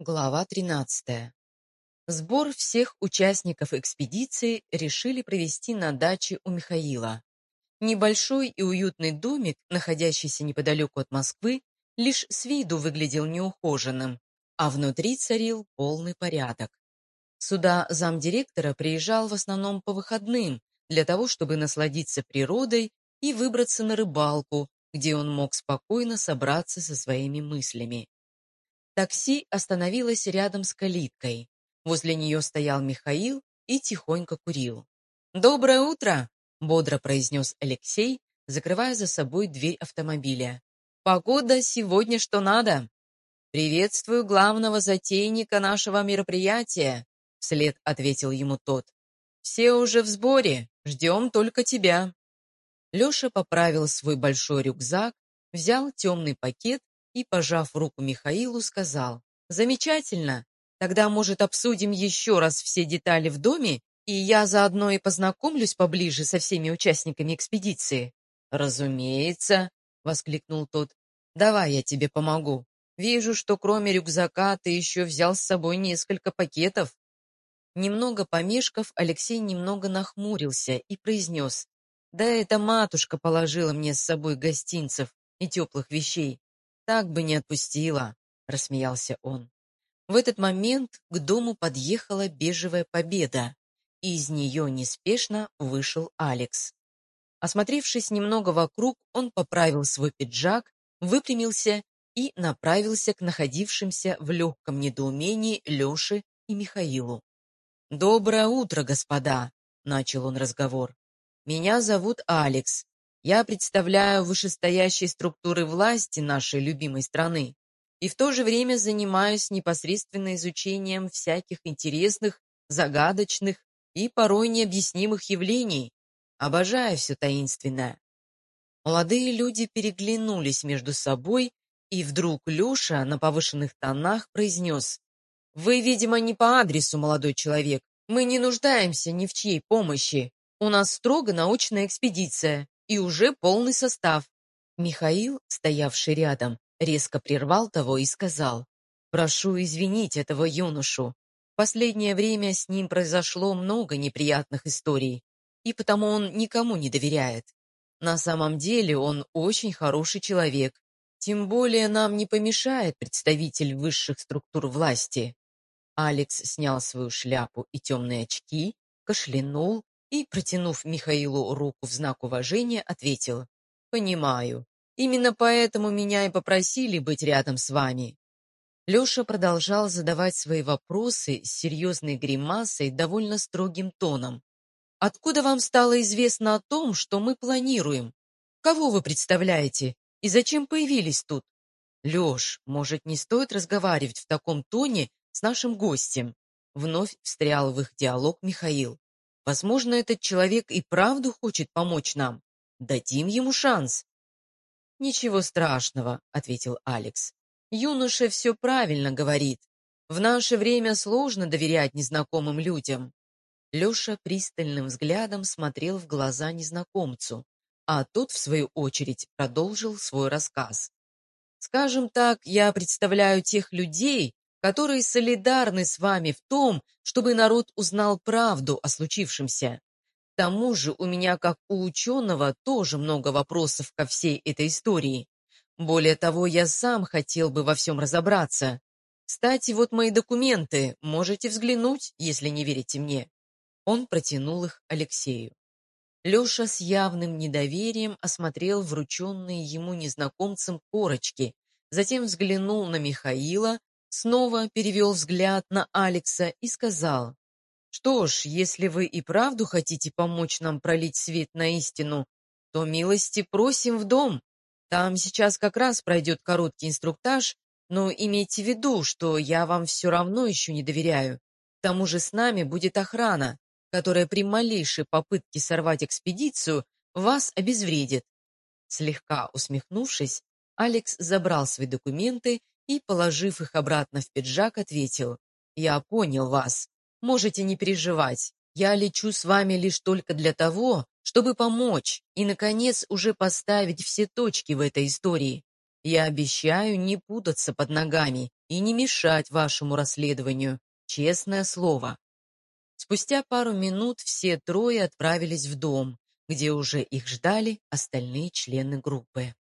Глава 13. Сбор всех участников экспедиции решили провести на даче у Михаила. Небольшой и уютный домик, находящийся неподалеку от Москвы, лишь с виду выглядел неухоженным, а внутри царил полный порядок. Сюда замдиректора приезжал в основном по выходным, для того, чтобы насладиться природой и выбраться на рыбалку, где он мог спокойно собраться со своими мыслями. Такси остановилось рядом с калиткой. Возле нее стоял Михаил и тихонько курил. «Доброе утро!» — бодро произнес Алексей, закрывая за собой дверь автомобиля. «Погода сегодня что надо!» «Приветствую главного затейника нашего мероприятия!» — вслед ответил ему тот. «Все уже в сборе, ждем только тебя!» Леша поправил свой большой рюкзак, взял темный пакет и, пожав руку Михаилу, сказал, «Замечательно! Тогда, может, обсудим еще раз все детали в доме, и я заодно и познакомлюсь поближе со всеми участниками экспедиции?» «Разумеется!» — воскликнул тот. «Давай я тебе помогу. Вижу, что кроме рюкзака ты еще взял с собой несколько пакетов». Немного помешков, Алексей немного нахмурился и произнес, «Да эта матушка положила мне с собой гостинцев и теплых вещей. «Так бы не отпустила», — рассмеялся он. В этот момент к дому подъехала бежевая победа, и из нее неспешно вышел Алекс. Осмотревшись немного вокруг, он поправил свой пиджак, выпрямился и направился к находившимся в легком недоумении Леше и Михаилу. «Доброе утро, господа!» — начал он разговор. «Меня зовут Алекс, я представляю вышестоящие структуры власти нашей любимой страны и в то же время занимаюсь непосредственно изучением всяких интересных, загадочных и порой необъяснимых явлений. Обожаю все таинственное. Молодые люди переглянулись между собой, и вдруг Леша на повышенных тонах произнес «Вы, видимо, не по адресу, молодой человек. Мы не нуждаемся ни в чьей помощи. У нас строго научная экспедиция и уже полный состав. Михаил, стоявший рядом, резко прервал того и сказал, «Прошу извинить этого юношу. Последнее время с ним произошло много неприятных историй, и потому он никому не доверяет. На самом деле он очень хороший человек, тем более нам не помешает представитель высших структур власти». Алекс снял свою шляпу и темные очки, кашлянул и, протянув Михаилу руку в знак уважения, ответил «Понимаю. Именно поэтому меня и попросили быть рядом с вами». Леша продолжал задавать свои вопросы с серьезной гримасой, довольно строгим тоном. «Откуда вам стало известно о том, что мы планируем? Кого вы представляете? И зачем появились тут? Леш, может, не стоит разговаривать в таком тоне с нашим гостем?» Вновь встрял в их диалог Михаил. Возможно, этот человек и правду хочет помочь нам. Дадим ему шанс. «Ничего страшного», — ответил Алекс. «Юноша все правильно говорит. В наше время сложно доверять незнакомым людям». Леша пристальным взглядом смотрел в глаза незнакомцу, а тот, в свою очередь, продолжил свой рассказ. «Скажем так, я представляю тех людей, которые солидарны с вами в том, чтобы народ узнал правду о случившемся. К тому же у меня, как у ученого, тоже много вопросов ко всей этой истории. Более того, я сам хотел бы во всем разобраться. Кстати, вот мои документы, можете взглянуть, если не верите мне. Он протянул их Алексею. Леша с явным недоверием осмотрел врученные ему незнакомцем корочки, затем взглянул на Михаила, снова перевел взгляд на Алекса и сказал, «Что ж, если вы и правду хотите помочь нам пролить свет на истину, то милости просим в дом. Там сейчас как раз пройдет короткий инструктаж, но имейте в виду, что я вам все равно еще не доверяю. К тому же с нами будет охрана, которая при малейшей попытке сорвать экспедицию вас обезвредит». Слегка усмехнувшись, Алекс забрал свои документы и, положив их обратно в пиджак, ответил. «Я понял вас. Можете не переживать. Я лечу с вами лишь только для того, чтобы помочь и, наконец, уже поставить все точки в этой истории. Я обещаю не путаться под ногами и не мешать вашему расследованию. Честное слово». Спустя пару минут все трое отправились в дом, где уже их ждали остальные члены группы.